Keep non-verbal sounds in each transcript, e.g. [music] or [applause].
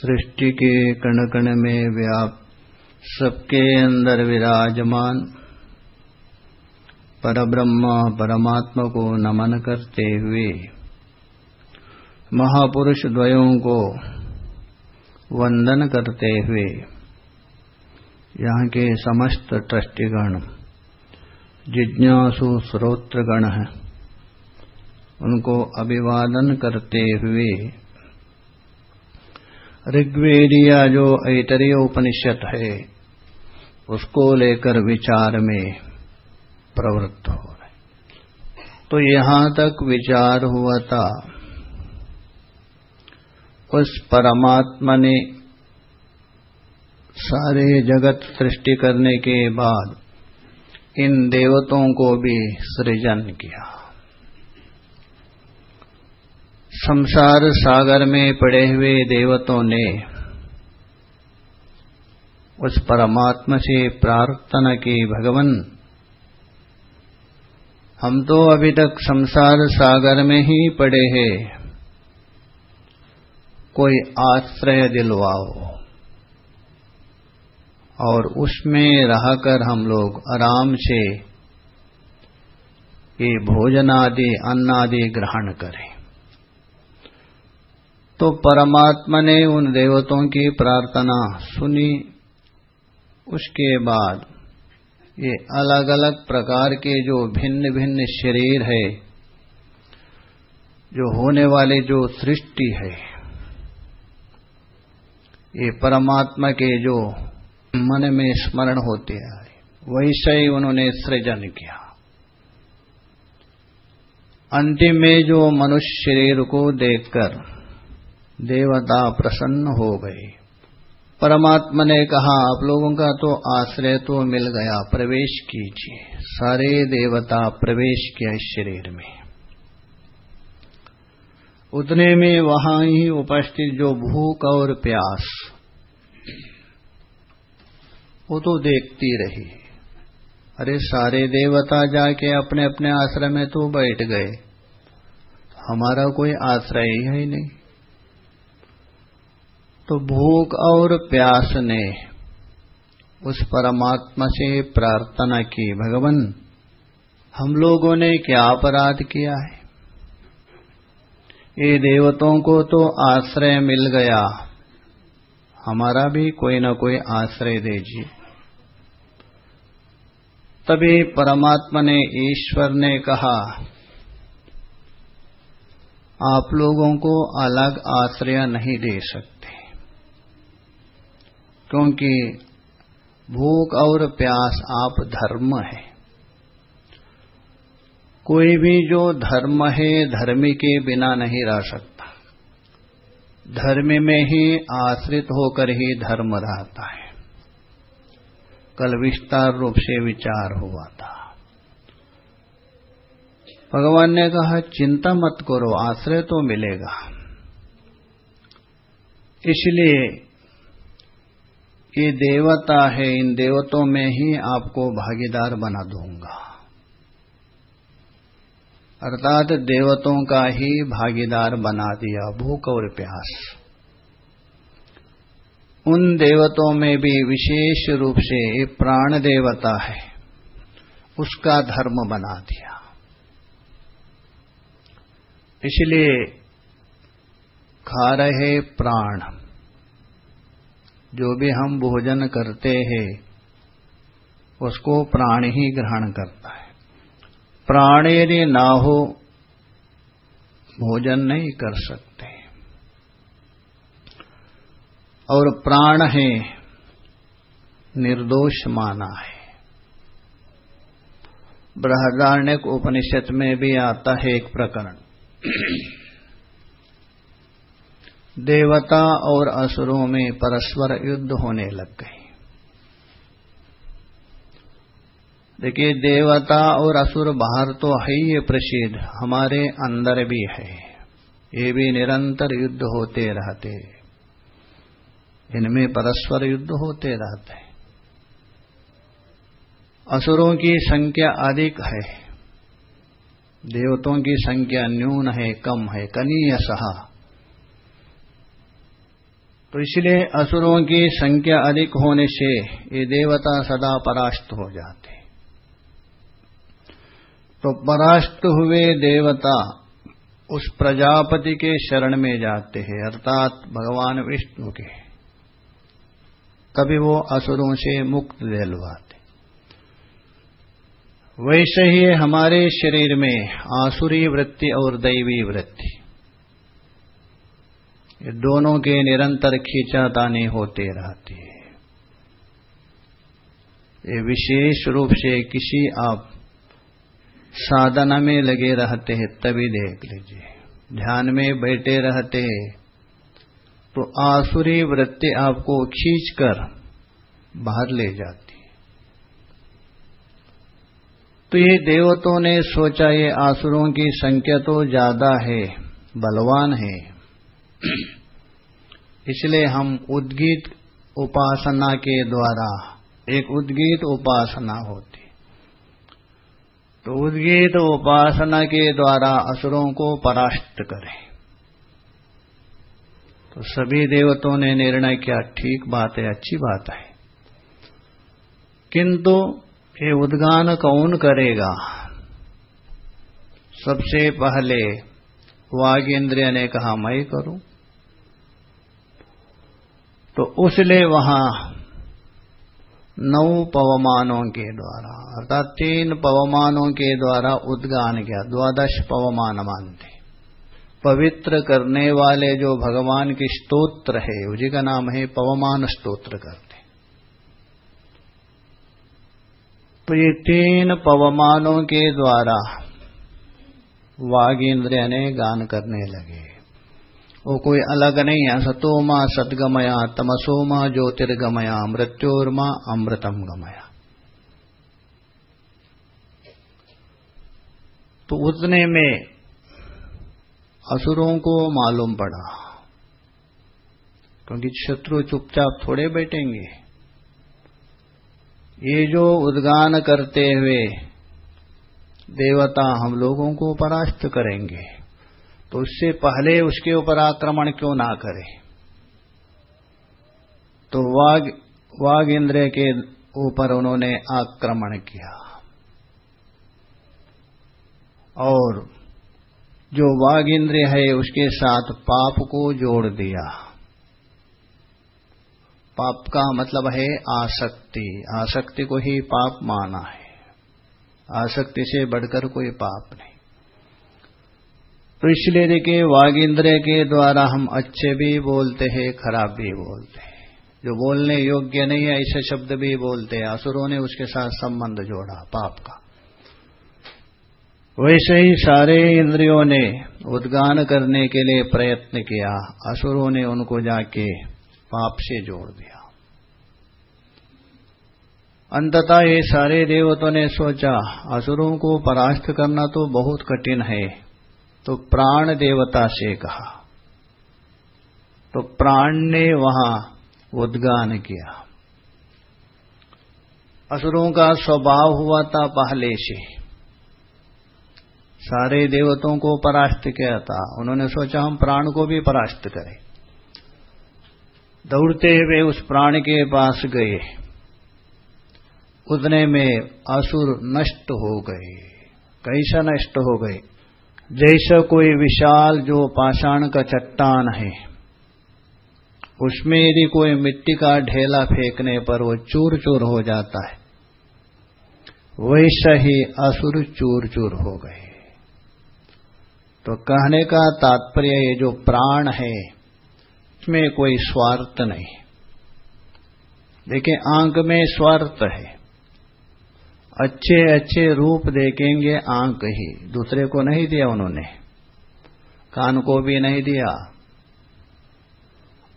सृष्टि के कण कण में व्याप, सबके अंदर विराजमान। परब्रह्म परमात्मा को नमन करते हुए, महापुरुष द्वयों को वंदन करते हुए, यहाँ के समस्त ट्रस्टीगण जिज्ञासु श्रोत्रगण हैं, उनको अभिवादन करते हुए ऋग्वेदिया जो ऐतरीय उपनिषद है, उसको लेकर विचार में प्रवृत्त हो रहे तो यहाँ तक विचार हुआ था, उस परमात्मा ने सारे जगत सृष्टि करने के बाद इन देवतों को भी सृजन किया। संसार सागर में पड़े हुए देवतों ने उस परमात्मा से प्रार्थना की, भगवान, हम तो अभी तक संसार सागर में ही पड़े हैं। कोई आश्रय दिलवाओ। और उसमें रहकर हम लोग आराम से ये भोजन आदि अन्न आदि ग्रहण करें। तो परमात्मा ने उन देवताओं की प्रार्थना सुनी। उसके बाद ये अलग अलग प्रकार के जो भिन्न भिन्न शरीर है, जो होने वाले जो सृष्टि है, ये परमात्मा के जो मन में स्मरण होते हैं वैसे ही उन्होंने सृजन किया। अंतिम में जो मनुष्य शरीर को देखकर देवता प्रसन्न हो गए। परमात्मा ने कहा, आप लोगों का तो आश्रय तो मिल गया, प्रवेश कीजिए। सारे देवता प्रवेश किया इस शरीर में। उतने में वहाँ ही उपस्थित जो भूख और प्यास, वो तो देखती रही। अरे सारे देवता जाके अपने अपने आश्रय में तो बैठ गए। हमारा कोई आश्रय ही है नहीं। तो भूख और प्यास ने उस परमात्मा से प्रार्थना की, भगवान, हम लोगों ने क्या अपराध किया है? ये देवतों को तो आश्रय मिल गया। हमारा भी कोई ना कोई आश्रय दीजिए। तभी परमात्मा ने, ईश्वर ने कहा, आप लोगों को अलग आश्रय नहीं दे सकते। क्योंकि भूख और प्यास आप धर्म है। कोई भी जो धर्म है, धर्मी के बिना नहीं रह सकता। धर्म में ही आश्रित होकर ही धर्म रहता है। कल विस्तार रूप से विचार हुआ था। भगवान ने कहा, चिंता मत करो, आश्रय तो मिलेगा। इसलिए ये देवता है, इन देवतों में ही आपको भागीदार बना दूँगा। अर्थात देवतों का ही भागीदार बना दिया, भूख और प्यास। उन देवतों में भी विशेष रूप से प्राण देवता है, उसका धर्म बना दिया। इसलिए खा रहे प्राण जो भी हम भोजन करते हैं, उसको प्राण ही ग्रहण करता है। प्राण यदि ना हो, भोजन नहीं कर सकते। और प्राण है, निर्दोष माना है। बृहदारण्य उपनिषद में भी आता है एक प्रकरण। देवता और असुरों में परस्पर युद्ध होने लग गए। देखिए, देवता और असुर बाहर तो है ही प्रसिद्ध, हमारे अंदर भी है। ये भी निरंतर युद्ध होते रहते। इनमें परस्पर युद्ध होते रहते। असुरों की संख्या अधिक है। देवतों की संख्या न्यून है, कम है, कनीय सहा। तो इसलिए असुरों की संख्या अधिक होने से ये देवता सदा परास्त हो जाते तो परास्त हुए देवता उस प्रजापति के शरण में जाते हैं, अर्थात भगवान विष्णु के। कभी वो असुरों से मुक्त दिलवाते वैसे ही हमारे शरीर में आसुरी वृत्ति और दैवी वृत्ति ये दोनों के निरंतर खींचातानी होते रहती है। ये विशेष रूप से किसी आप साधना में लगे रहते हैं, तभी देख लीजिए। ध्यान में बैठे रहते हैं तो आसुरी वृत्ति आपको खींचकर बाहर ले जाती तो ये देवतों ने सोचा, ये आसुरों की संख्या तो ज़्यादा है, बलवान है। इसलिए हम उद्गीत उपासना के द्वारा, एक उद्गीत उपासना होती। तो उद्गीत उपासना के द्वारा असुरों को परास्त करें। तो सभी देवतों ने निर्णय किया, ठीक बात है, अच्छी बात है। किंतु ये उद्गान कौन करेगा? सबसे पहले वाघ इंद्रिय ने कहा, मैं करूँ। तो उसने वहाँ नौ पवमानों के द्वारा, अर्थात तीन पवमानों के द्वारा उद्गान किया, द्वादश पवमान मानते। पवित्र करने वाले जो भगवान के स्तोत्र है, उसी का नाम है पवमान स्तोत्र करते। तो ये तीन पवमानों के द्वारा वागेंद्र ने गान करने लगे। वो कोई अलग नहीं है। सतोमा सदगमया, तमसोमा ज्योतिर्गमया, मृत्योर्मा अमृतम गमया। तो उतने में असुरों को मालूम पड़ा। क्योंकि शत्रु चुपचाप थोड़े बैठेंगे। ये जो उद्गान करते हुए देवता हम लोगों को परास्त करेंगे। तो उससे पहले उसके ऊपर आक्रमण क्यों ना करे? तो वाघ वाघ इंद्र के ऊपर उन्होंने आक्रमण किया। और जो वाघ इंद्र है, उसके साथ पाप को जोड़ दिया। पाप का मतलब है आसक्ति। आसक्ति को ही पाप माना है। आसक्ति से बढ़कर कोई पाप नहीं। तो इसलिए देखिए वागिंद्र के द्वारा हम अच्छे भी बोलते हैं, खराब भी बोलते हैं। जो बोलने योग्य नहीं है, ऐसे शब्द भी बोलते हैं। असुरों ने उसके साथ संबंध जोड़ा, पाप का। वैसे ही सारे इंद्रियों ने उद्गान करने के लिए प्रयत्न किया। असुरों ने उनको जाके पाप से जोड़ दिया। अंततः ये सारे देवतों ने सोचा, असुरों को परास्त करना तो बहुत कठिन है। तो प्राण देवता से कहा। तो प्राण ने वहाँ उद्गान किया। असुरों का स्वभाव हुआ था पहले से। सारे देवतों को परास्त किया था। उन्होंने सोचा हम प्राण को भी परास्त करें। दौड़ते हुए उस प्राण के पास गए। उतने में असुर नष्ट हो गए। कैसा नष्ट हो गए? जैसा कोई विशाल जो पाषाण का चट्टान है, उसमें यदि कोई मिट्टी का ढेला फेंकने पर वो चूर चूर हो जाता है, वैसा ही असुर चूर चूर हो गए। तो कहने का तात्पर्य ये जो प्राण है, इसमें कोई स्वार्थ नहीं। देखिए, आँख में स्वार्थ है। अच्छे अच्छे रूप देखेंगे आँख ही। दूसरे को नहीं दिया उन्होंने। कान को भी नहीं दिया।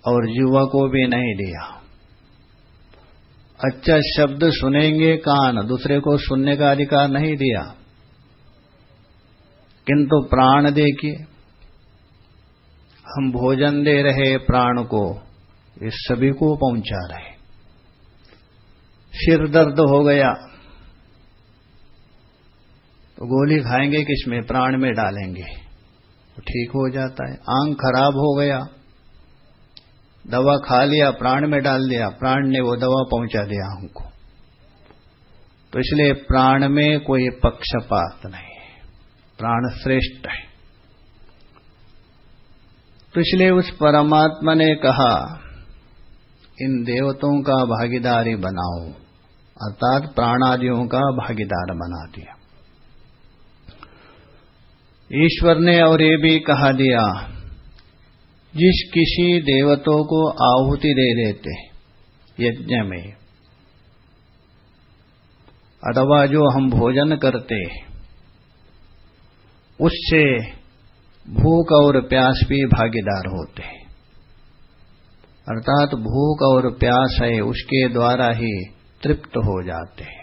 और युवा को भी नहीं दिया। अच्छा शब्द सुनेंगे कान, दूसरे को सुनने का अधिकार नहीं दिया। किंतु प्राण देखिए। हम भोजन दे रहे प्राण को इस सभी को पहुँचा रहे। सिर दर्द हो गया। तो गोली खाएँगे, किसमें? प्राण में डालेंगे। तो ठीक हो जाता है। आँख खराब हो गया। दवा खा लिया, प्राण में डाल दिया। प्राण ने वो दवा पहुँचा दिया हमको तो इसलिए प्राण में कोई पक्षपात नहीं प्राण श्रेष्ठ है। तो इसलिए उस परमात्मा ने कहा, इन देवतों का भागीदारी बनाओ। अर्थात प्राणादियों का भागीदार बना दिया। ईश्वर ने और ये भी कहा दिया, जिस किसी देवतों को आहुति दे देते यज्ञ में, अथवा जो हम भोजन करते, उससे भूख और प्यास भी भागीदार होते। अर्थात भूख और प्यास है, उसके द्वारा ही तृप्त हो जाते हैं।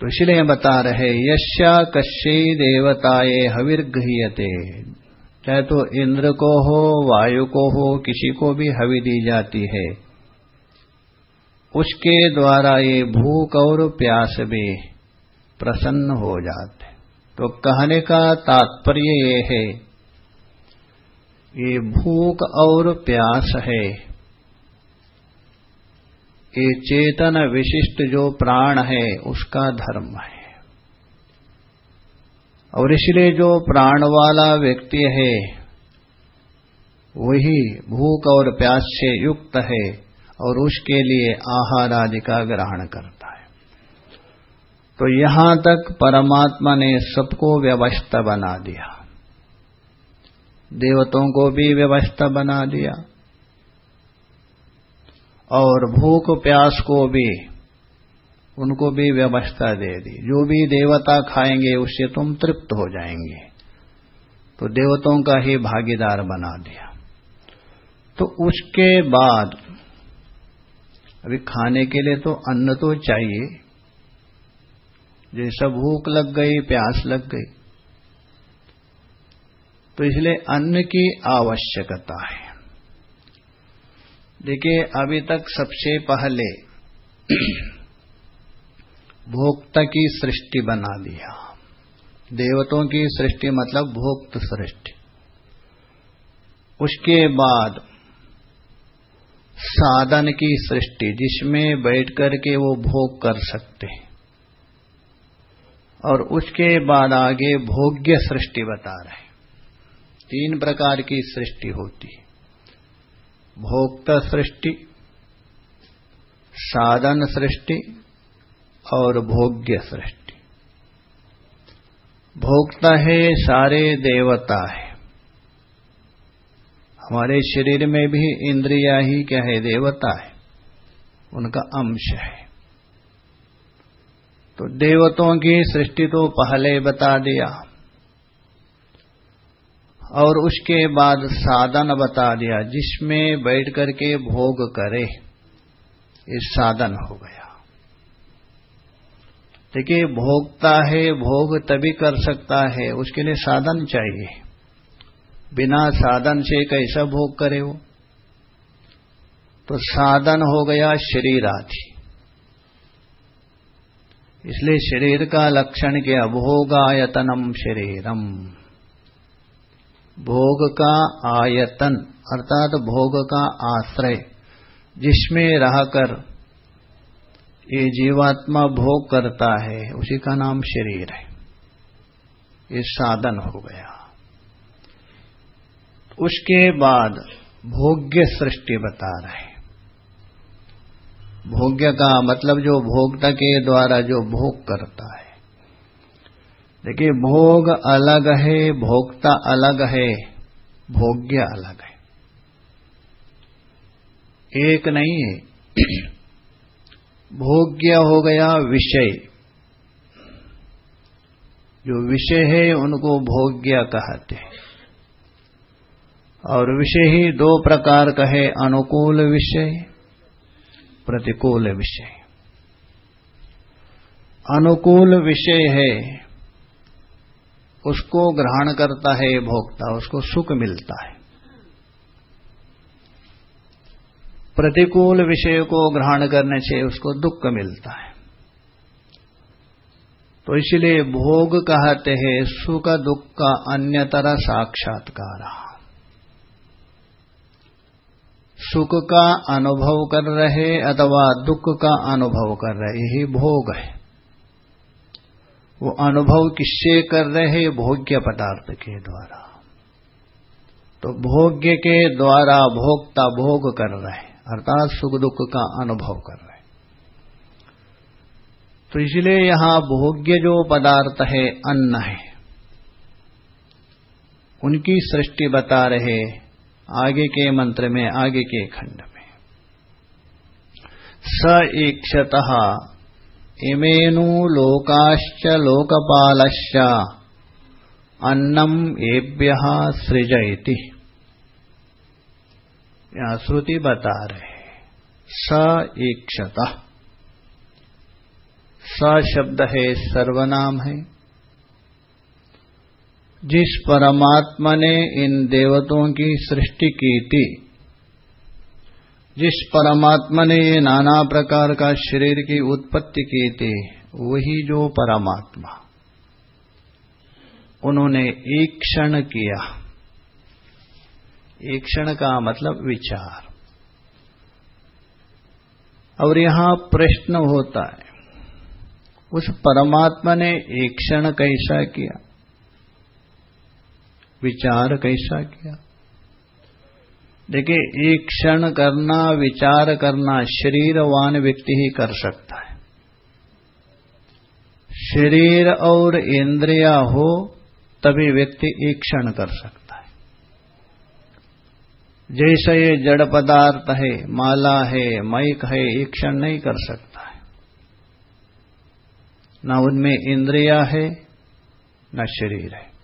तो इसलिए बता रहे, यश्या कश्य देवताए हविर्गृहते चाहे तो इंद्र को हो, वायु को हो, किसी को भी हवि दी जाती है। उसके द्वारा ये भूख और प्यास भी प्रसन्न हो जाते। तो कहने का तात्पर्य ये है, ये भूख और प्यास है। ये चेतन विशिष्ट जो प्राण है, उसका धर्म है। और इसलिए जो प्राण वाला व्यक्ति है, वही भूख और प्यास से युक्त है और उसके लिए आहार आदि का ग्रहण करता है। तो यहाँ तक परमात्मा ने सबको व्यवस्था बना दिया। देवताओं को भी व्यवस्था बना दिया। और भूख प्यास को भी, उनको भी व्यवस्था दे दी। जो भी देवता खाएँगे, उससे तुम तृप्त हो जाएँगे। तो देवताओं का ही भागीदार बना दिया। तो उसके बाद, अभी खाने के लिए तो अन्न तो चाहिए। जैसा भूख लग गई, प्यास लग गई। तो इसलिए अन्न की आवश्यकता है। देखिए, अभी तक सबसे पहले [clears throat] भोक्ता की सृष्टि बना दिया। देवतों की सृष्टि मतलब भोक्त सृष्टि। उसके बाद साधन की सृष्टि, जिसमें बैठ करके वो भोग कर सकते हैं। और उसके बाद आगे भोग्य सृष्टि बता रहे तीन प्रकार की सृष्टि होती है। भोक्ता सृष्टि, साधन सृष्टि और भोग्य सृष्टि। भोक्ता है सारे देवता है। हमारे शरीर में भी इंद्रिया ही क्या है? देवता है। उनका अंश है। तो देवतों की सृष्टि तो पहले बता दिया। और उसके बाद साधन बता दिया, जिसमें बैठ करके भोग करे, ये साधन हो गया। देखिए, भोगता है, भोग तभी कर सकता है, उसके लिए साधन चाहिए। बिना साधन से कैसा भोग करे वो? तो साधन हो गया शरीर आदि इसलिए शरीर का लक्षण क्या? भोगायतनम शरीरम। भोग का आयतन, अर्थात भोग का आश्रय, जिसमें रहकर ये जीवात्मा भोग करता है, उसी का नाम शरीर है। ये साधन हो गया। उसके बाद भोग्य सृष्टि बता रहे भोग्य का मतलब जो भोगता के द्वारा जो भोग करता है। देखिए, भोग अलग है, भोक्ता अलग है, भोग्य अलग है। एक नहीं है। [clears throat] भोग्य हो गया विषय। जो विषय है, उनको भोग्य कहते हैं। और विषय ही दो प्रकार का है, अनुकूल विषय, प्रतिकूल विषय। अनुकूल विषय है उसको ग्रहण करता है भोक्ता, उसको सुख मिलता है। प्रतिकूल विषय को ग्रहण करने से उसको दुख मिलता है। तो इसलिए भोग कहते हैं, सुख दुख का अन्य तरह साक्षात्कार। सुख का अनुभव कर रहे अथवा दुख का अनुभव कर रहे, यही भोग है। वो अनुभव किससे कर रहे हैं? भोग्य पदार्थ के द्वारा। तो भोग्य के द्वारा भोक्ता भोग कर रहे अर्थात सुख दुख का अनुभव कर रहे तो इसलिए यहाँ भोग्य जो पदार्थ है, अन्न है, उनकी सृष्टि बता रहे आगे के मंत्र में, आगे के खंड में। स ईक्षत इमेनु लोकाश्च लोकपालश्च। अन्नम एभ्य सृजयति। श्रुति बता रहे स ईक्षत। स शब्द है सर्वनाम है। जिस परमात्मा ने इन देवतों की सृष्टि की थी जिस परमात्मा ने ये नाना प्रकार का शरीर की उत्पत्ति की थी, वही जो परमात्मा। उन्होंने एक क्षण किया। एक क्षण का मतलब विचार। और यहाँ प्रश्न होता है, उस परमात्मा ने एक क्षण कैसा किया? विचार कैसा किया? देखिए एक क्षण करना, विचार करना, शरीरवान व्यक्ति ही कर सकता है। शरीर और इंद्रिया हो, तभी व्यक्ति एक क्षण कर सकता है। जैसे ये जड़ पदार्थ है, माला है मैक है एक क्षण नहीं कर सकता है। न उनमें इंद्रिया है, न शरीर है।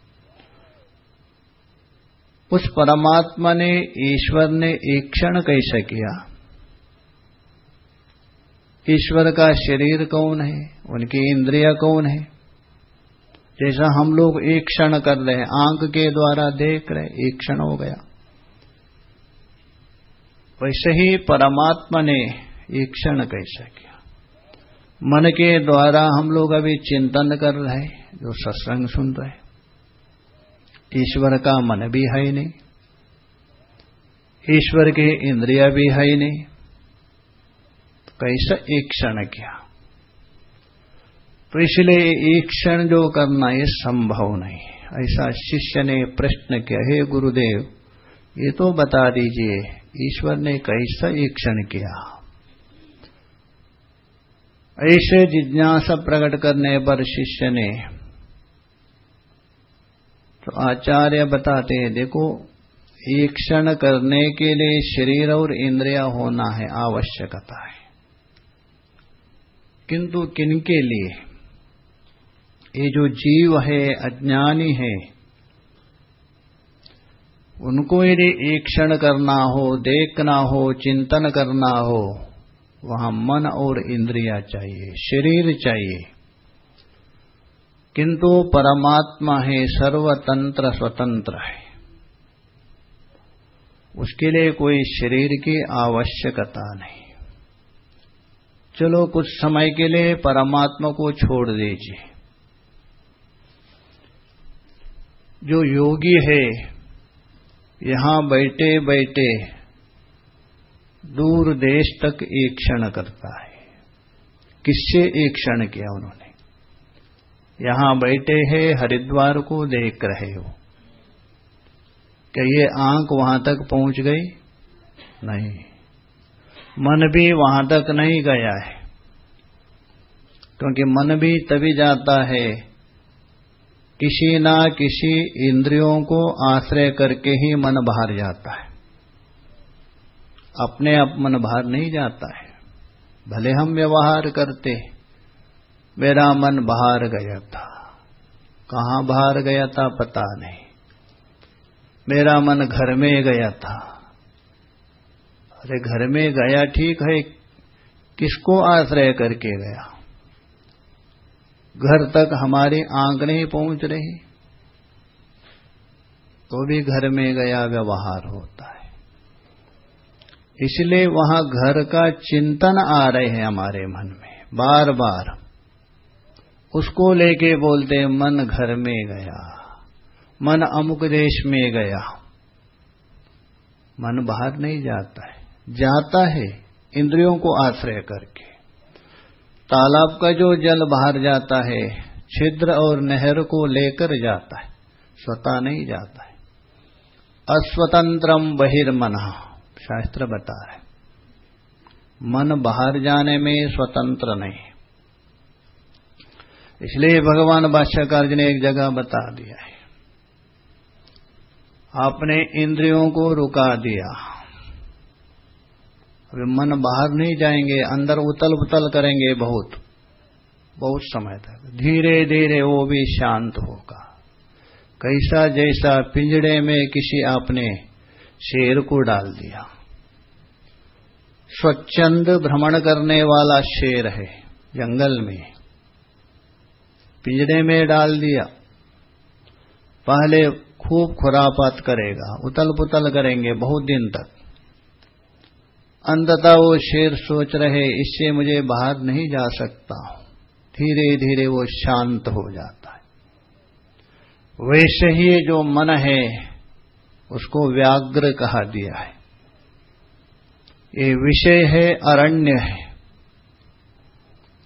उस परमात्मा ने, ईश्वर ने एक क्षण कैसे किया? ईश्वर का शरीर कौन है? उनकी इंद्रिया कौन है? जैसा हम लोग एक क्षण कर रहे हैं, आँख के द्वारा देख रहे, एक क्षण हो गया। वैसे ही परमात्मा ने एक क्षण कैसे किया? मन के द्वारा हम लोग अभी चिंतन कर रहे जो सत्संग सुन रहे ईश्वर का मन भी है ही नहीं। ईश्वर के इंद्रिया भी है ही नहीं। तो कैसा एक क्षण किया? तो इसलिए एक क्षण जो करना ये संभव नहीं। ऐसा शिष्य ने प्रश्न किया, हे गुरुदेव, ये तो बता दीजिए, ईश्वर ने कैसा एक क्षण किया? ऐसे जिज्ञासा प्रकट करने पर शिष्य ने तो आचार्य बताते हैं, देखो, एक क्षण करने के लिए शरीर और इंद्रिया होना है आवश्यकता है। किंतु किनके लिए? ये जो जीव है, अज्ञानी है, उनको यदि एक क्षण करना हो, देखना हो, चिंतन करना हो, वहाँ मन और इंद्रिया चाहिए, शरीर चाहिए। किंतु परमात्मा है, सर्वतंत्र स्वतंत्र है। उसके लिए कोई शरीर की आवश्यकता नहीं। चलो कुछ समय के लिए परमात्मा को छोड़ दीजिए। जो योगी है, यहाँ बैठे बैठे दूर देश तक एक क्षण करता है। किससे एक क्षण किया उन्होंने? यहाँ बैठे हैं, हरिद्वार को देख रहे हो। क्या ये आँख वहाँ तक पहुँच गई? नहीं। मन भी वहाँ तक नहीं गया है। क्योंकि मन भी तभी जाता है, किसी ना किसी इंद्रियों को आश्रय करके ही मन बाहर जाता है। अपने आप अप मन बाहर नहीं जाता है। भले हम व्यवहार करते मेरा मन बाहर गया था। कहाँ बाहर गया था पता नहीं। मेरा मन घर में गया था। अरे घर में गया ठीक है, किसको आश्रय करके गया? घर तक हमारी आँख नहीं पहुँच रही। तो भी घर में गया व्यवहार होता है। इसलिए वहाँ घर का चिंतन आ रहे हैं हमारे मन में बार बार उसको लेके बोलते, मन घर में गया, मन अमुक देश में गया। मन बाहर नहीं जाता है जाता है इंद्रियों को आश्रय करके। तालाब का जो जल बाहर जाता है, छिद्र और नहर को लेकर जाता है, स्वतः नहीं जाता है। अस्वतंत्रम बहिर्मना, शास्त्र बता रहे मन बाहर जाने में स्वतंत्र नहीं इसलिए भगवान बादशाहकार ने एक जगह बता दिया है। आपने इंद्रियों को रुका दिया। अभी मन बाहर नहीं जाएँगे, अंदर उतल पुतल करेंगे बहुत। बहुत समय तक। धीरे धीरे वो भी शांत होगा। कैसा जैसा पिंजड़े में किसी आपने शेर को डाल दिया। स्वच्छंद भ्रमण करने वाला शेर है, जंगल में। पिंजड़े में डाल दिया। पहले खूब खुरापात करेगा उतल पुतल करेंगे बहुत दिन तक। अंततः वो शेर सोच रहे, इससे मुझे बाहर नहीं जा सकता। धीरे धीरे वो शांत हो जाता है। वैसे ही जो मन है, उसको व्याग्र कहा दिया है। ये विषय है, अरण्य है।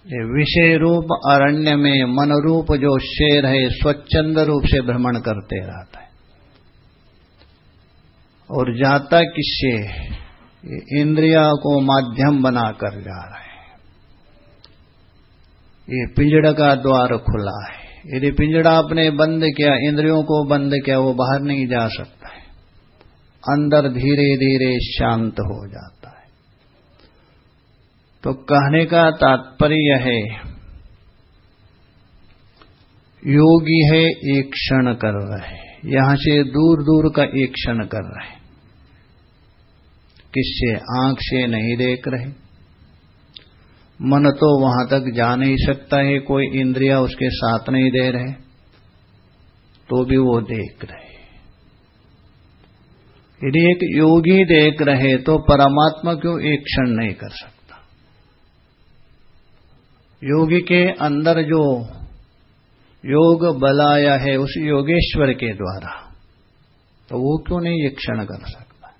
ये विषय रूप अरण्य में मन रूप जो शेर है, स्वच्छंद रूप से भ्रमण करते रहता है। और जाता किससे? इंद्रिया को माध्यम बनाकर जा रहा है। ये पिंजड़ का द्वार खुला है। यदि पिंजड़ा आपने बंद किया, इंद्रियों को बंद किया, वो बाहर नहीं जा सकता है। अंदर धीरे धीरे शांत हो जाता तो कहने का तात्पर्य है, योगी है, एक क्षण कर रहे यहाँ से दूर दूर का एक क्षण कर रहे किससे? आँख से नहीं देख रहे। मन तो वहाँ तक जा नहीं सकता है, कोई इंद्रिया उसके साथ नहीं दे रहे तो भी वो देख रहे। यदि एक योगी देख रहे तो परमात्मा क्यों एक क्षण नहीं कर सकता? योगी के अंदर जो योग बलाया है, उस योगेश्वर के द्वारा तो वो क्यों नहीं ये क्षण कर सकता?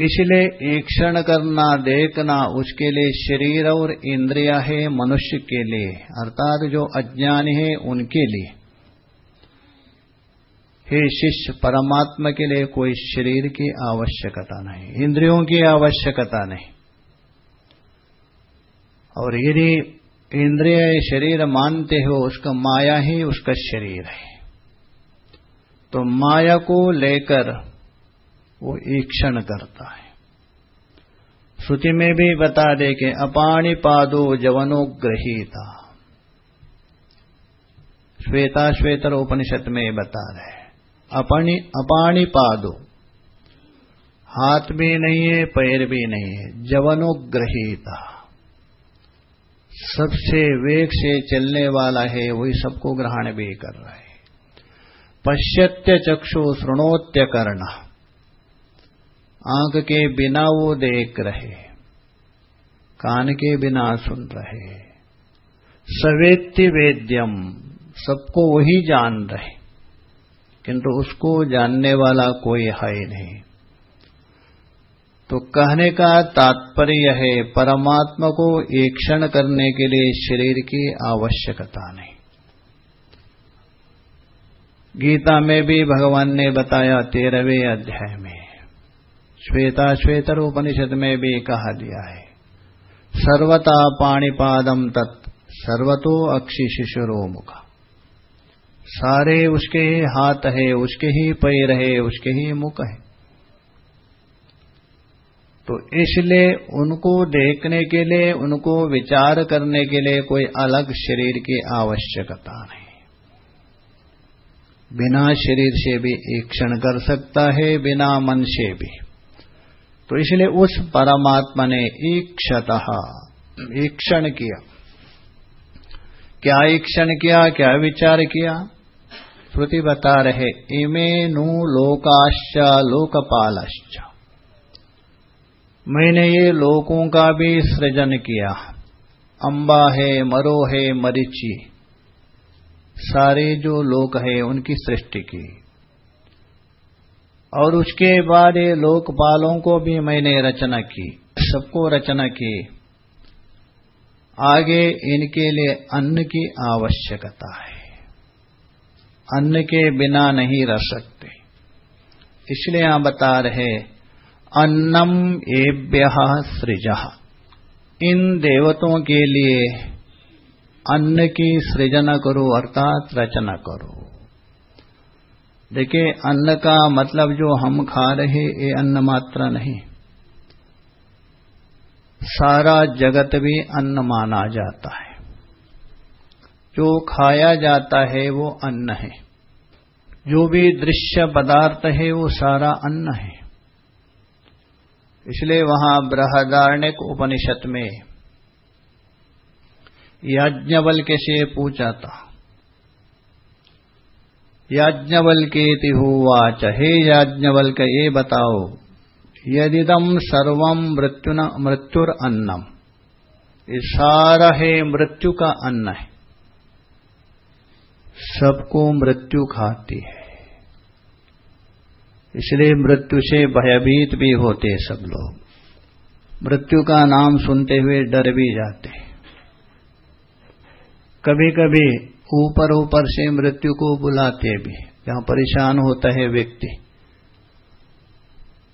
इसलिए एक क्षण करना, देखना, उसके लिए शरीर और इंद्रिया है मनुष्य के लिए, अर्थात जो अज्ञान है उनके लिए। हे शिष्य, परमात्मा के लिए कोई शरीर की आवश्यकता नहीं, इंद्रियों की आवश्यकता नहीं। और यदि इंद्रिय शरीर मानते हो, उसका माया ही उसका शरीर है। तो माया को लेकर वो ईक्षण करता है। श्रुति में भी बता दे कि अपाणी पादो जवनोग्रहीता श्वेता श्वेतर उपनिषद में बता रहे अपनी अपाणी पादो हाथ भी नहीं है, पैर भी नहीं है। जवनोग्रहीता सबसे वेग से चलने वाला है, वही सबको ग्रहण भी कर रहा है। पश्यत्य चक्षु श्रृणोत्य करना आँख के बिना वो देख रहे, कान के बिना सुन रहे सवेत्य वेद्यम, सबको वही जान रहे, किंतु उसको जानने वाला कोई है नहीं। तो कहने का तात्पर्य है, परमात्मा को एक क्षण करने के लिए शरीर की आवश्यकता नहीं। गीता में भी भगवान ने बताया तेरहवें अध्याय में श्वेता श्वेतर उपनिषद में भी कहा दिया है सर्वता पाणीपादम तत्, सर्वतो अक्षि शिशुरो मुख सारे उसके हाथ है, उसके ही पैर है, उसके ही मुख है। तो इसलिए उनको देखने के लिए, उनको विचार करने के लिए कोई अलग शरीर की आवश्यकता नहीं। बिना शरीर से भी ईक्षण कर सकता है, बिना मन से भी। तो इसलिए उस परमात्मा ने ईक्षत ईक्षण किया। क्या ईक्षण किया, क्या विचार किया? श्रुति बता रहे, इमे नु लोकाश्च, लोकपालश्च। मैंने ये लोकों का भी सृजन किया। अंबा है, मरो है, मरीची। सारे जो लोक है, उनकी सृष्टि की। और उसके बाद ये लोकपालों को भी मैंने रचना की, सबको रचना की। आगे इनके लिए अन्न की आवश्यकता है। अन्न के बिना नहीं रह सकते। इसलिए यहाँ बता रहे अन्नम एभ्य सृज। इन देवतों के लिए अन्न की सृजन करो, अर्थात रचना करो। देखिए, अन्न का मतलब जो हम खा रहे, ये अन्न मात्र नहीं। सारा जगत भी अन्न माना जाता है। जो खाया जाता है, वो अन्न है। जो भी दृश्य पदार्थ है, वो सारा अन्न है। इसलिए वहाँ बृहदारण्यक उपनिषद में याज्ञवल के से पूछा था। याज्ञवल के तिहुवाच हे याज्ञवल के ये बताओ यदिदम मृत्यु मृत्युर अन्नम सारा है मृत्यु का अन्न है। सबको मृत्यु खाती है। इसलिए मृत्यु से भयभीत भी होते सब लोग। मृत्यु का नाम सुनते हुए डर भी जाते कभी कभी ऊपर ऊपर से मृत्यु को बुलाते भी जहाँ परेशान होता है व्यक्ति।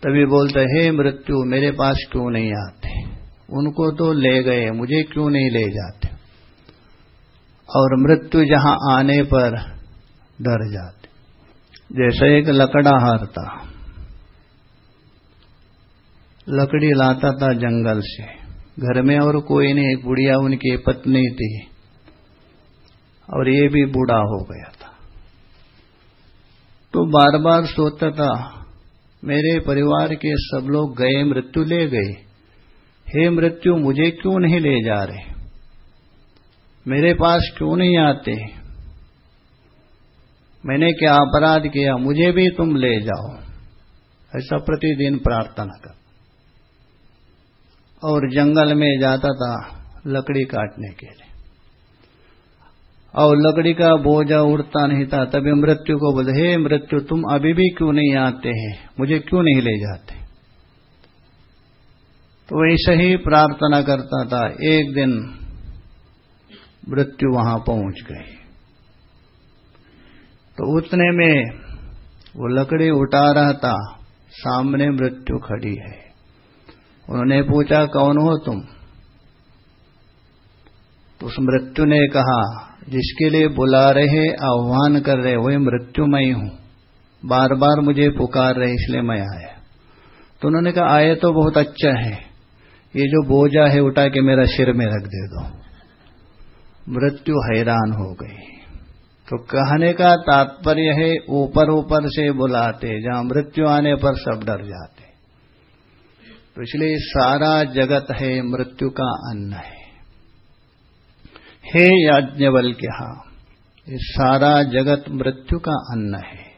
तभी बोलते हे मृत्यु, मेरे पास क्यों नहीं आते? उनको तो ले गए, मुझे क्यों नहीं ले जाते? और मृत्यु जहाँ आने पर डर जाते जैसे एक लकड़ा हारता लकड़ी लाता था जंगल से। घर में और कोई नहीं एक बुढ़िया उनकी पत्नी थी। और ये भी बूढ़ा हो गया था। तो बार बार सोचता था, मेरे परिवार के सब लोग गए, मृत्यु ले गए। हे मृत्यु, मुझे क्यों नहीं ले जा रहे? मेरे पास क्यों नहीं आते? मैंने क्या अपराध किया, मुझे भी तुम ले जाओ। ऐसा प्रतिदिन प्रार्थना कर। और जंगल में जाता था लकड़ी काटने के लिए। और लकड़ी का बोझा उड़ता नहीं था, तभी मृत्यु को बोले हे मृत्यु, तुम अभी भी क्यों नहीं आते हैं? मुझे क्यों नहीं ले जाते? तो वैसे ही प्रार्थना करता था। एक दिन मृत्यु वहाँ पहुँच गई। तो उतने में वो लकड़ी उठा रहा था, सामने मृत्यु खड़ी है। उन्होंने पूछा, कौन हो तुम? तो उस मृत्यु ने कहा, जिसके लिए बुला रहे, आह्वान कर रहे, वही मृत्युमय हूँ। बार बार मुझे पुकार रहे, इसलिए मैं आया। तो उन्होंने कहा, आए तो बहुत अच्छा है। ये जो बोझा है, उठा के मेरा सिर में रख दे दो। मृत्यु हैरान हो गई। तो कहने का तात्पर्य है, ऊपर ऊपर से बुलाते जहाँ मृत्यु आने पर सब डर जाते तो इसलिए सारा जगत है, मृत्यु का अन्न है। हे याज्ञवल के हा ये सारा जगत मृत्यु का अन्न है।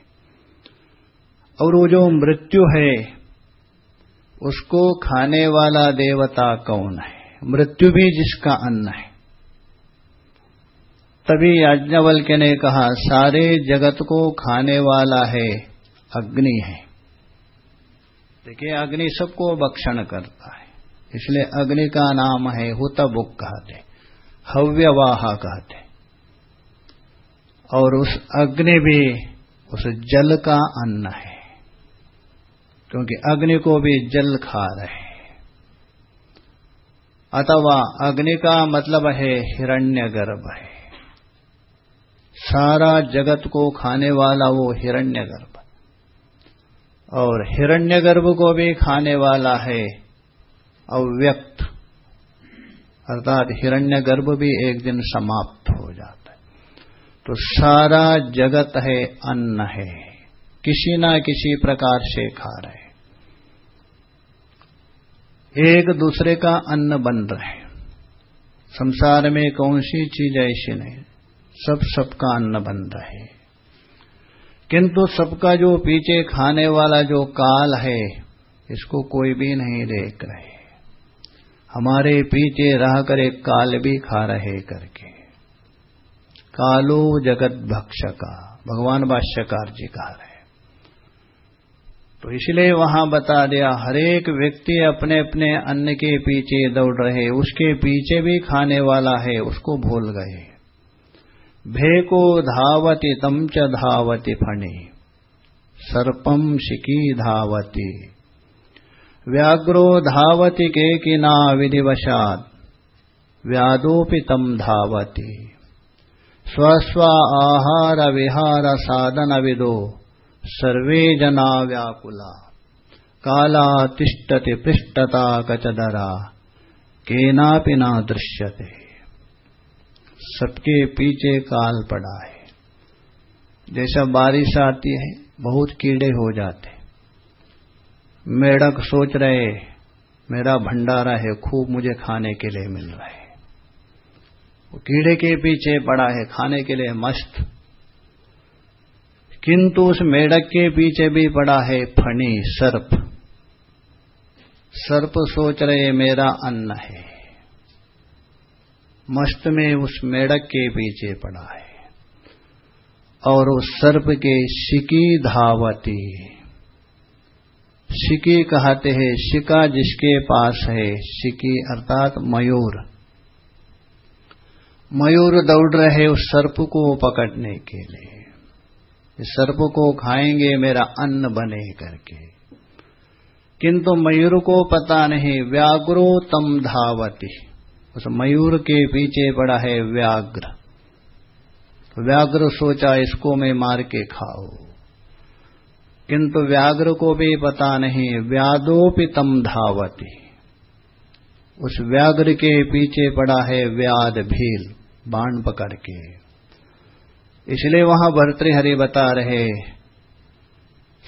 और वो जो मृत्यु है, उसको खाने वाला देवता कौन है? मृत्यु भी जिसका अन्न है। तभी याज्ञवल्क्य ने कहा, सारे जगत को खाने वाला है, अग्नि है। देखिए, अग्नि सबको भक्षण करता है, इसलिए अग्नि का नाम है हुतबुक कहते हव्यवाह कहते और उस अग्नि भी, उस जल का अन्न है, क्योंकि अग्नि को भी जल खा रहे अथवा अग्नि का मतलब है हिरण्य गर्भ है। सारा जगत को खाने वाला वो हिरण्यगर्भ। और हिरण्यगर्भ को भी खाने वाला है अव्यक्त। अर्थात हिरण्यगर्भ भी एक दिन समाप्त हो जाता है। तो सारा जगत है, अन्न है। किसी ना किसी प्रकार से खा रहे एक दूसरे का अन्न बन रहे संसार में कौन सी चीज़ ऐसी नहीं। सब सबका अन्न बन रहे। किंतु सबका जो पीछे खाने वाला जो काल है, इसको कोई भी नहीं देख रहे। हमारे पीछे रह कर एक काल भी खा रहे करके। कालो जगत भक्ष का भगवान भाष्यकार जी कह रहे तो इसलिए वहाँ बता दिया, हरेक व्यक्ति अपने अपने अन्न के पीछे दौड़ रहे, उसके पीछे भी खाने वाला है, उसको भूल गए। भेको धावती तम च धावती फणी। सर्पम शिकी धावती। व्याघ्रो धावती के किना विधिवशात। व्यादोपि तम धावती। स्वस्व आहार विहार साधन विदो सर्वे जना व्याकुला। काला तिष्ठति पृष्ठता कचदरा केनापि ना दृश्यते। सबके पीछे काल पड़ा है जैसा बारिश आती है, बहुत कीड़े हो जाते। मेढक सोच रहे, मेरा भंडारा है, खूब मुझे खाने के लिए मिल रहा है। वो कीड़े के पीछे पड़ा है, खाने के लिए मस्त। किंतु उस मेढक के पीछे भी पड़ा है फणी सर्प। सर्प सोच रहे, मेरा अन्न है। मस्त में उस मेढक के पीछे पड़ा है और उस सर्प के शिकी धावती। शिकी कहते हैं शिका जिसके पास है शिकी अर्थात मयूर। मयूर दौड़ रहे उस सर्प को पकड़ने के लिए। इस सर्प को खाएँगे मेरा अन्न बने करके। किंतु मयूर को पता नहीं व्याघ्रो तम धावती। उस मयूर के पीछे पड़ा है व्याघ्र। व्याघ्र सोचा, इसको मैं मार के खाओ किंतु व्याघ्र को भी पता नहीं, व्यादोपि तम धावती। उस व्याघ्र के पीछे पड़ा है व्याद भील, बाण पकड़ के। इसलिए वहाँ भर्तृहरि बता रहे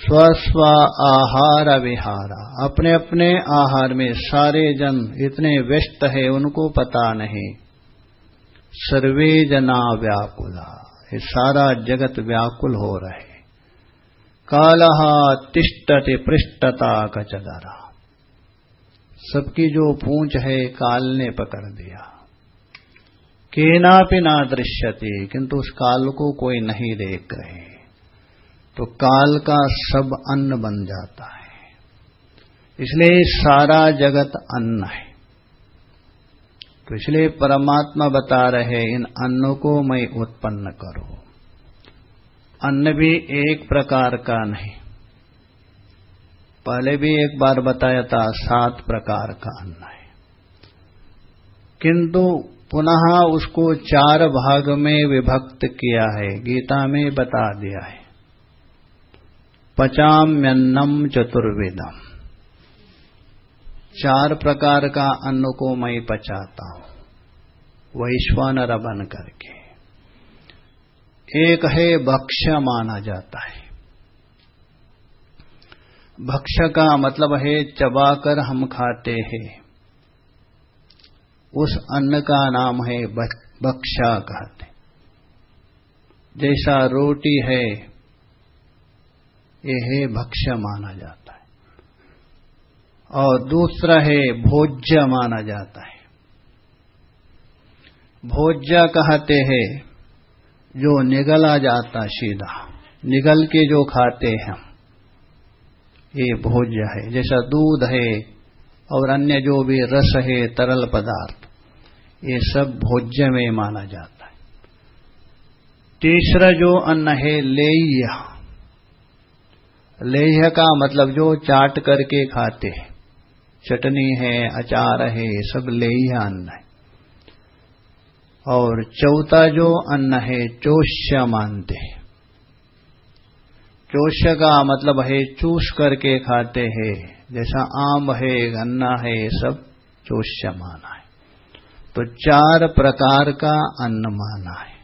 स्वस्व आहार विहारा। अपने अपने आहार में सारे जन इतने व्यस्त है, उनको पता नहीं। सर्वे जना व्याकुला। ये सारा जगत व्याकुल हो रहे। कालहा तिष्टति पृष्ठता कचदरा। सबकी जो पूंछ है, काल ने पकड़ दिया। केनापि ना दृश्यते, किंतु उस काल को कोई नहीं देख रहे। तो काल का सब अन्न बन जाता है। इसलिए सारा जगत अन्न है। तो इसलिए परमात्मा बता रहे, इन अन्नों को मैं उत्पन्न करो। अन्न भी एक प्रकार का नहीं। पहले भी एक बार बताया था, सात प्रकार का अन्न है। किंतु पुनः उसको चार भाग में विभक्त किया है, गीता में बता दिया है। पचाम्यन्नम चतुर्वेदम चार प्रकार का अन्न को मैं पचाता हूँ। वैश्वानर बन करके। एक है भक्ष्य माना जाता है। भक्ष्य का मतलब है चबाकर हम खाते हैं। उस अन्न का नाम है बक्षा कहते जैसा रोटी है यह भक्ष्य माना जाता है। और दूसरा है भोज्य माना जाता है। भोज्य कहते हैं, जो निगला जाता सीधा। निगल के जो खाते हैं हम ये भोज्य है। जैसा दूध है और अन्य जो भी रस है, तरल पदार्थ, ये सब भोज्य में माना जाता है। तीसरा जो अन्न है लेह्य लेह्य का मतलब जो चाट करके खाते हैं। चटनी है, अचार है, सब लेह्य अन्न है। और चौथा जो अन्न है, चोष्य मानते हैं। चोष्य का मतलब है चूस करके खाते हैं। जैसा आम है, गन्ना है, सब चोष्य माना है। तो चार प्रकार का अन्न माना है।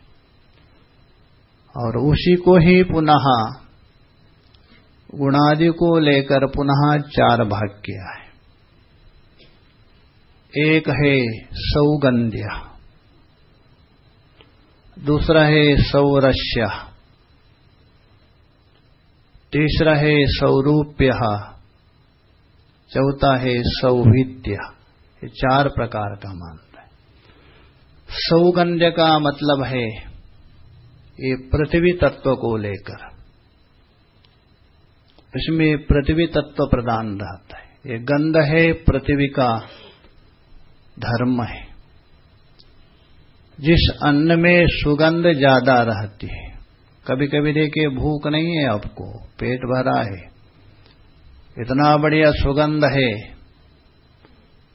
और उसी को ही पुनः गुणादि को लेकर पुनः चार भाग किया है। एक है सौगंध्य, दूसरा है सौरस्य, तीसरा है सौरूप्य, चौथा है सौभित्य ये चार प्रकार का मान सौगंध्य का मतलब है ये पृथ्वी तत्व को लेकर। इसमें पृथ्वी तत्व प्रदान रहता है। ये गंध है, पृथ्वी का धर्म है। जिस अन्न में सुगंध ज़्यादा रहती है कभी कभी देखिए भूख नहीं है आपको, पेट भरा है, इतना बढ़िया सुगंध है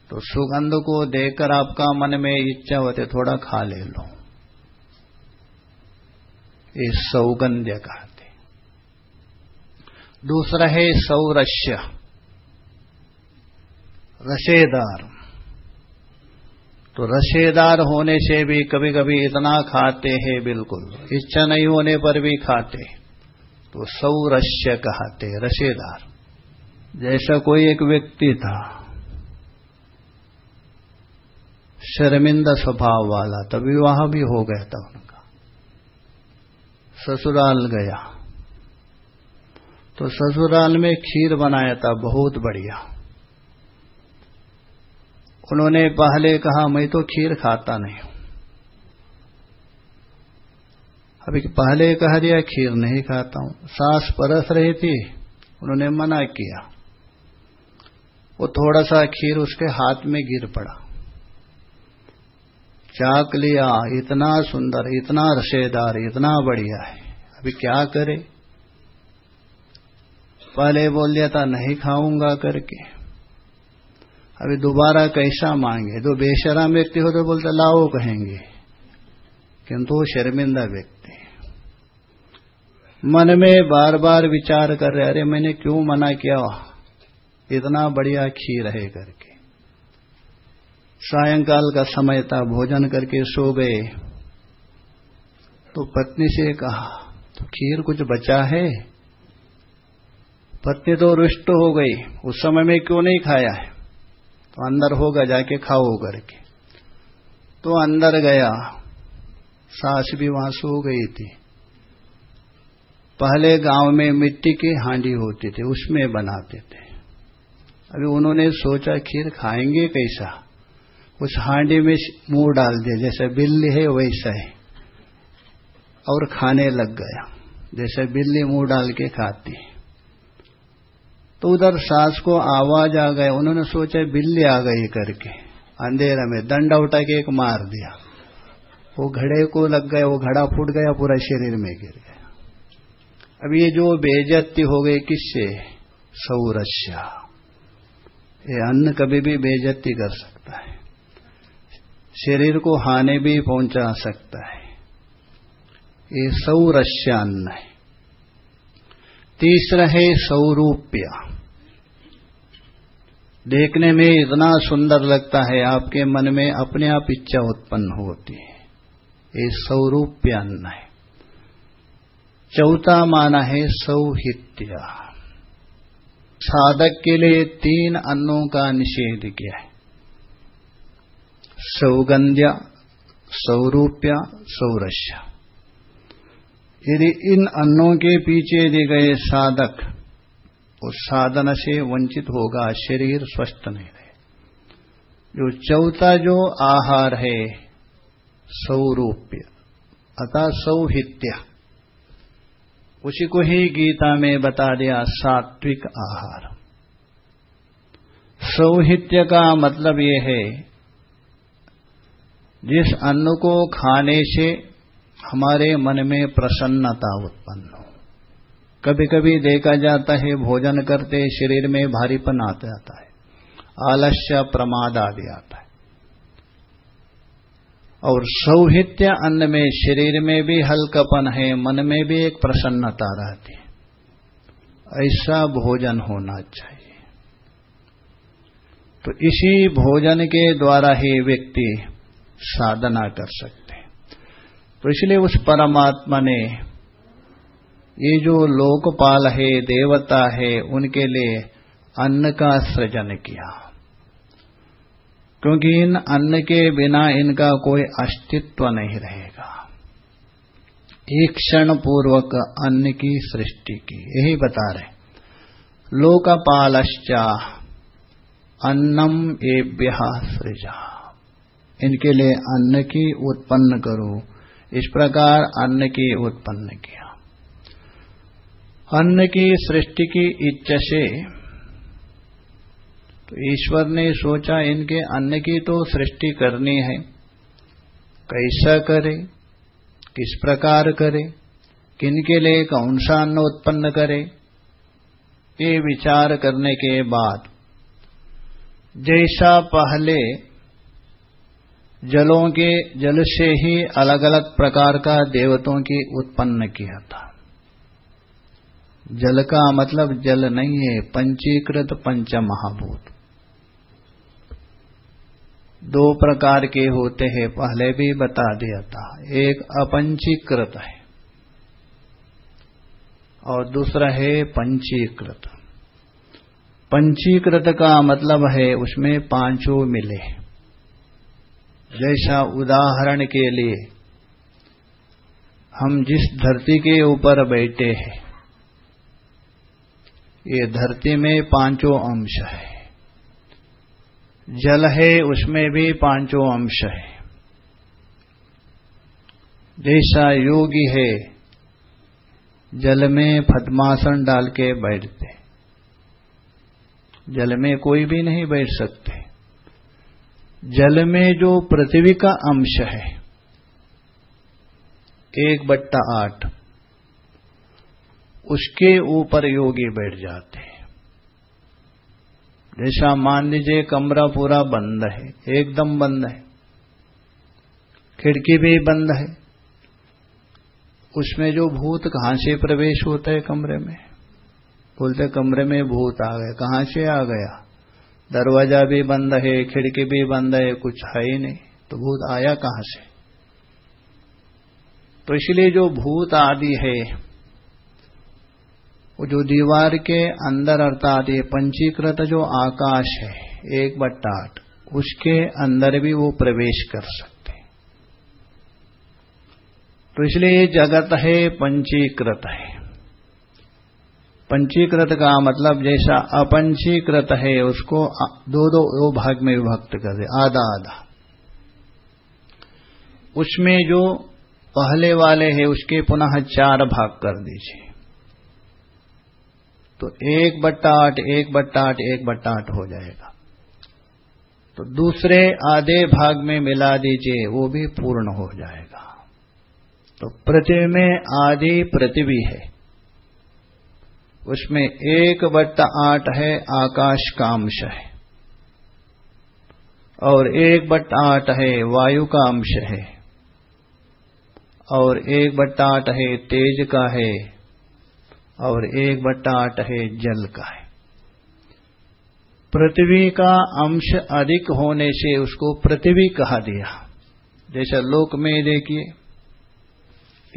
तो सुगंध को देखकर आपका मन में इच्छा होते थोड़ा खा ले लो। ये सौगंध्य कहते दूसरा है सौरस्य। रसेदार। तो रसेदार होने से भी कभी कभी इतना खाते हैं बिल्कुल, इच्छा नहीं होने पर भी खाते। तो सौरस्य कहते, रसेदार। जैसा कोई एक व्यक्ति था, शर्मिंदा स्वभाव वाला तो विवाह भी हो गया था उनका। ससुराल गया। तो ससुराल में खीर बनाया था, बहुत बढ़िया। उन्होंने पहले कहा, मैं तो खीर खाता नहीं हूँ। अभी पहले कह दिया, खीर नहीं खाता हूँ। सास परस रही थी, उन्होंने मना किया। वो थोड़ा सा खीर उसके हाथ में गिर पड़ा। चाक लिया, इतना सुंदर, इतना रसेदार, इतना बढ़िया है। अभी क्या करे? पहले बोल दिया था, नहीं खाऊँगा करके। अभी दोबारा कैसा मांगे? दो बेशराम व्यक्ति हो तो बोलते, लाओ कहेंगे। किंतु शर्मिंदा व्यक्ति मन में बार बार विचार कर रहे, अरे, मैंने क्यों मना किया? इतना बढ़िया खीर है करके। सायंकाल का समय था, भोजन करके सो गए। तो पत्नी से कहा तो खीर कुछ बचा है? पत्नी तो रुष्ट हो गई। उस समय में क्यों नहीं खाया है? तो अंदर होगा, जाके खाओ करके तो अंदर गया। सास भी वहाँ सो गई थी। पहले गाँव में मिट्टी की हांडी होती थी, उसमें बनाते थे। अभी उन्होंने सोचा, खीर खाएँगे कैसा? उस हांडी में मुँह डाल दिया, जैसे बिल्ली है वैसा है। और खाने लग गया, जैसे बिल्ली मुँह डाल के खाती है। तो उधर सास को आवाज़ आ गए उन्होंने सोचा, बिल्ली आ गई करके। अंधेरा में दंडा उठा के एक मार दिया। वो घड़े को लग गया, वो घड़ा फूट गया, पूरा शरीर में गिर गया। अब ये जो बेजती हो गई, किससे? सौरस्या। ये अन्न कभी भी बेजती कर सकता है। शरीर को हानि भी पहुँचा सकता है। ये सौरस्या अन्न है। तीसरा है सौरूप्य। देखने में इतना सुंदर लगता है, आपके मन में अपने आप इच्छा उत्पन्न होती है। ये सौरूप्य अन्न है। चौथा माना है सौहित्य। साधक के लिए तीन अन्नों का निषेध किया है। सौगंध्य, सौरूप्य, सौरस्य। यदि इन अन्नों के पीछे दिए गए साधक उस साधन से वंचित होगा, शरीर स्वस्थ नहीं रहे। जो चौथा जो आहार है, सौरूप्य, अतः सौहित्य, उसी को ही गीता में बता दिया सात्विक आहार। सौहित्य का मतलब यह है, जिस अन्न को खाने से हमारे मन में प्रसन्नता उत्पन्न हो कभी कभी देखा जाता है, भोजन करते शरीर में भारीपन आता जाता है। आलस्य प्रमाद आदि आता है। और सौहित्य अन्न में शरीर में भी हल्कापन है, मन में भी एक प्रसन्नता रहती है। ऐसा भोजन होना चाहिए। तो इसी भोजन के द्वारा ही व्यक्ति साधना कर सकते हैं। तो इसलिए उस परमात्मा ने ये जो लोकपाल है, देवता है, उनके लिए अन्न का सृजन किया। क्योंकि इन अन्न के बिना इनका कोई अस्तित्व नहीं रहेगा। एक क्षण पूर्वक अन्न की सृष्टि की। यही बता रहे लोकपालश्चा अन्नम एभ्य सृजा। इनके लिए अन्न की उत्पन्न करो। इस प्रकार अन्न की उत्पन्न किया। अन्न की सृष्टि की इच्छा से तो ईश्वर ने सोचा इनके अन्न की तो सृष्टि करनी है। कैसा करे? किस प्रकार करे? किन के लिए कौन सा अन्न उत्पन्न करे? ये विचार करने के बाद, जैसा पहले जलों के जल से ही अलग अलग प्रकार का देवतों की उत्पन्न किया था। जल का मतलब जल नहीं है, पंचीकृत पंच महाभूत दो प्रकार के होते हैं, पहले भी बता दिया था। एक अपंचीकृत है और दूसरा है पंचीकृत। पंचीकृत का मतलब है, उसमें पाँचों मिले। जैसा उदाहरण के लिए, हम जिस धरती के ऊपर बैठे हैं ये धरती में पाँचों अंश है। जल है, उसमें भी पाँचों अंश है। जैसा योगी है, जल में पद्मासन डाल के बैठते। जल में कोई भी नहीं बैठ सकते। जल में जो पृथ्वी का अंश है, एक बट्टा आठ। उसके ऊपर योगी बैठ जाते हैं। जैसा मान लीजिए कमरा पूरा बंद है, एकदम बंद है, खिड़की भी बंद है, उसमें जो भूत कहाँ से प्रवेश होता है कमरे में? बोलते कमरे में भूत आ गए, कहाँ से आ गया? दरवाज़ा भी बंद है, खिड़की भी बंद है, कुछ है ही नहीं तो भूत आया कहाँ से? तो इसलिए जो भूत आदि है वो जो दीवार के अंदर अर्थात ये पंचीकृत जो आकाश है, एक बट्टा आठ उसके अंदर भी वो प्रवेश कर सकते तो इसलिए ये जगत है, पंचीकृत है। पंचीकृत का मतलब जैसा अपंचीकृत है, उसको दो दो दो भाग में विभक्त कर दे। आधा आधा। उसमें जो पहले वाले है, उसके पुनः चार भाग कर दीजिए। तो एक बट्टा आठ एक बट्टा आठ एक बट्टा आठ हो जाएगा। तो दूसरे आधे भाग में मिला दीजिए, वो भी पूर्ण हो जाएगा। तो पृथ्वी में आधी पृथ्वी है। उसमें एक बट्टा आठ है, आकाश का अंश है। और एक बट्टा आठ है, वायु का अंश है। और एक बट्टा आठ है, तेज का है। और एक बट्टा आठ है जल का है। पृथ्वी का अंश अधिक होने से उसको पृथ्वी कहा दिया। जैसा लोक में देखिए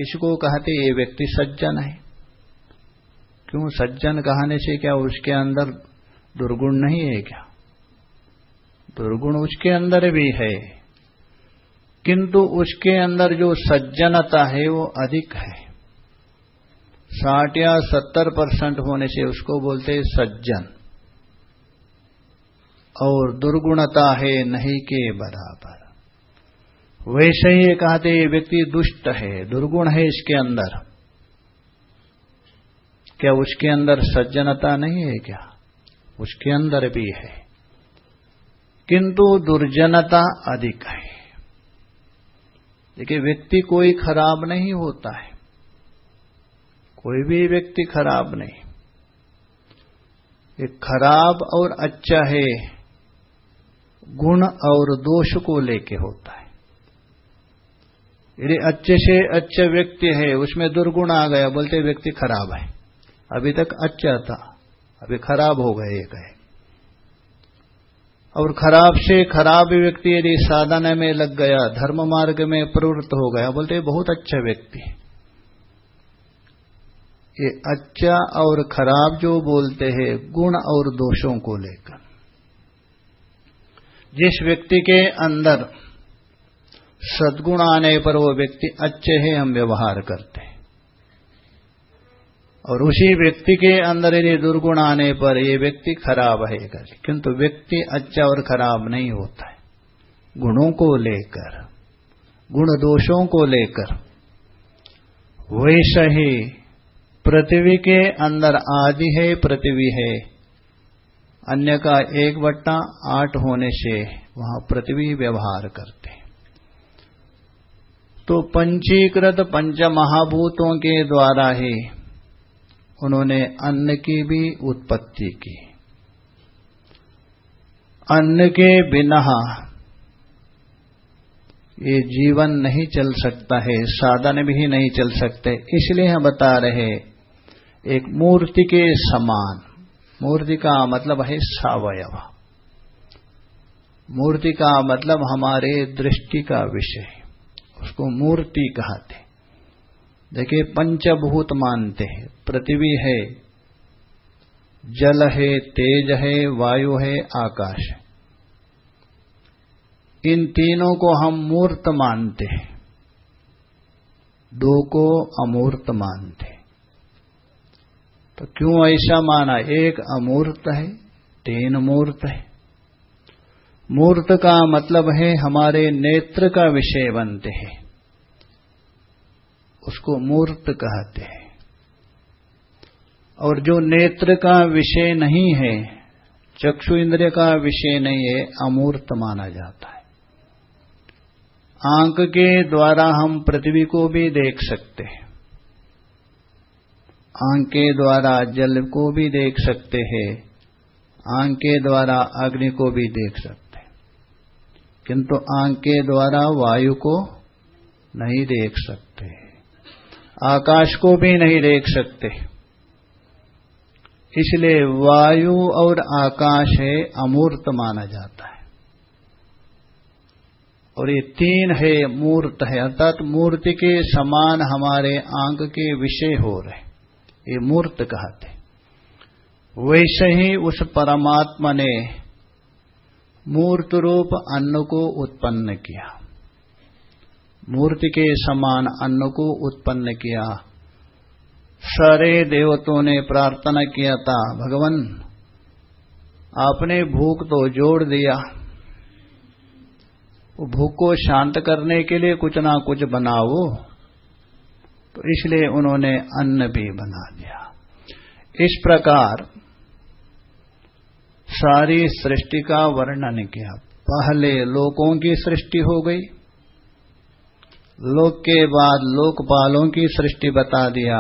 इसको कहते ये व्यक्ति सज्जन है। क्यों? सज्जन कहने से क्या उसके अंदर दुर्गुण नहीं है क्या? दुर्गुण उसके अंदर भी है। किंतु उसके अंदर जो सज्जनता है वो अधिक है। साठ या सत्तर परसेंट होने से उसको बोलते सज्जन। और दुर्गुणता है नहीं के बराबर। वैसे ही कहते ये व्यक्ति दुष्ट है, दुर्गुण है इसके अंदर। क्या उसके अंदर सज्जनता नहीं है क्या? उसके अंदर भी है। किंतु दुर्जनता अधिक है। देखिए, व्यक्ति कोई खराब नहीं होता है। कोई भी व्यक्ति खराब नहीं। ये खराब और अच्छा है, गुण और दोष को लेके होता है। यदि अच्छे से अच्छे व्यक्ति है, उसमें दुर्गुण आ गया, बोलते व्यक्ति खराब है। अभी तक अच्छा था, अभी खराब हो गए है और खराब से खराब व्यक्ति यदि साधना में लग गया, धर्म मार्ग में प्रवृत्त हो गया, बोलते बहुत अच्छा व्यक्ति है। ये अच्छा और खराब जो बोलते हैं, गुण और दोषों को लेकर। जिस व्यक्ति के अंदर सद्गुण आने पर वो व्यक्ति अच्छे हैं हम व्यवहार करते हैं। और उसी व्यक्ति के अंदर यदि दुर्गुण आने पर ये व्यक्ति खराब है, किंतु व्यक्ति अच्छा और खराब नहीं होता है। गुणों को लेकर, गुण दोषों को लेकर, वैसा ही पृथ्वी के अंदर आदि है, पृथ्वी है। अन्य का एक बट्टा आठ होने से वहाँ पृथ्वी व्यवहार करते तो पंचीकृत पंच महाभूतों के द्वारा ही उन्होंने अन्न की भी उत्पत्ति की। अन्न के बिना ये जीवन नहीं चल सकता है, साधन भी नहीं चल सकते, इसलिए हम बता रहे एक मूर्ति के समान। मूर्ति का मतलब है सावयव। मूर्ति का मतलब हमारे दृष्टि का विषय। उसको मूर्ति कहते देखिए, पंचभूत मानते हैं। पृथ्वी है, जल है, तेज है, वायु है, आकाश है। इन तीनों को हम मूर्त मानते हैं। दो को अमूर्त मानते तो क्यों ऐसा माना? एक अमूर्त है, तीन मूर्त है। मूर्त का मतलब है हमारे नेत्र का विषय बनते हैं। उसको मूर्त कहते हैं। और जो नेत्र का विषय नहीं है, चक्षु इंद्रिय का विषय नहीं है, अमूर्त माना जाता है। आँख के द्वारा हम पृथ्वी को भी देख सकते हैं। आँख के द्वारा जल को भी देख सकते हैं, आँख के द्वारा अग्नि को भी देख सकते हैं। किंतु आँख के द्वारा वायु को नहीं देख सकते आकाश को भी नहीं देख सकते इसलिए वायु और आकाश है, अमूर्त माना जाता है। और ये तीन है मूर्त है, अर्थात मूर्ति के समान हमारे आंग के विषय हो रहे ये मूर्त कहते वैसे ही उस परमात्मा ने मूर्त रूप अन्न को उत्पन्न किया। मूर्ति के समान अन्न को उत्पन्न किया। सारे देवतों ने प्रार्थना किया था, भगवान, आपने भूख तो जोड़ दिया। भूख को शांत करने के लिए कुछ ना कुछ बनाओ। तो इसलिए उन्होंने अन्न भी बना दिया। इस प्रकार सारी सृष्टि का वर्णन किया। पहले लोकों की सृष्टि हो गई। लोक के बाद लोकपालों की सृष्टि बता दिया।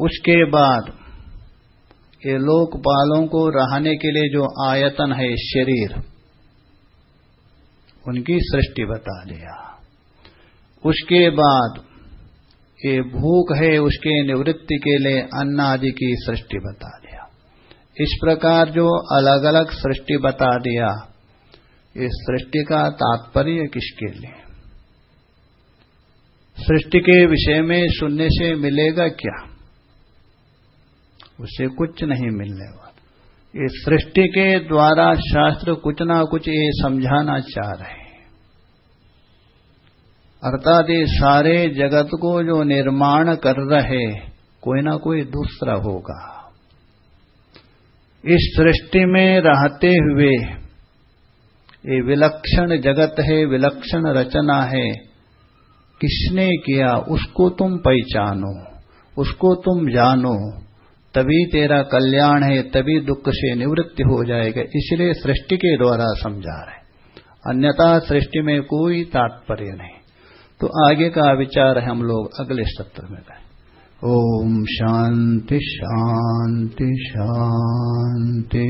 उसके बाद ये लोकपालों को रहने के लिए जो आयतन है शरीर, उनकी सृष्टि बता दिया। उसके बाद ये भूख है उसके निवृत्ति के लिए अन्न आदि की सृष्टि बता दिया। इस प्रकार जो अलग अलग सृष्टि बता दिया, इस सृष्टि का तात्पर्य किसके लिए? सृष्टि के विषय में सुनने से मिलेगा क्या? उसे कुछ नहीं मिलने वाला। इस सृष्टि के द्वारा शास्त्र कुछ ना कुछ ये समझाना चाह रहे अर्थात ये सारे जगत को जो निर्माण कर रहे, कोई ना कोई दूसरा होगा। इस सृष्टि में रहते हुए, ये विलक्षण जगत है, विलक्षण रचना है, किसने किया, उसको तुम पहचानो, उसको तुम जानो, तभी तेरा कल्याण है, तभी दुख से निवृत्ति हो जाएगा। इसलिए सृष्टि के द्वारा समझा रहे। अन्यथा सृष्टि में कोई तात्पर्य नहीं। तो आगे का विचार है हम लोग अगले सत्र में करें ओम शांति शांति शांति।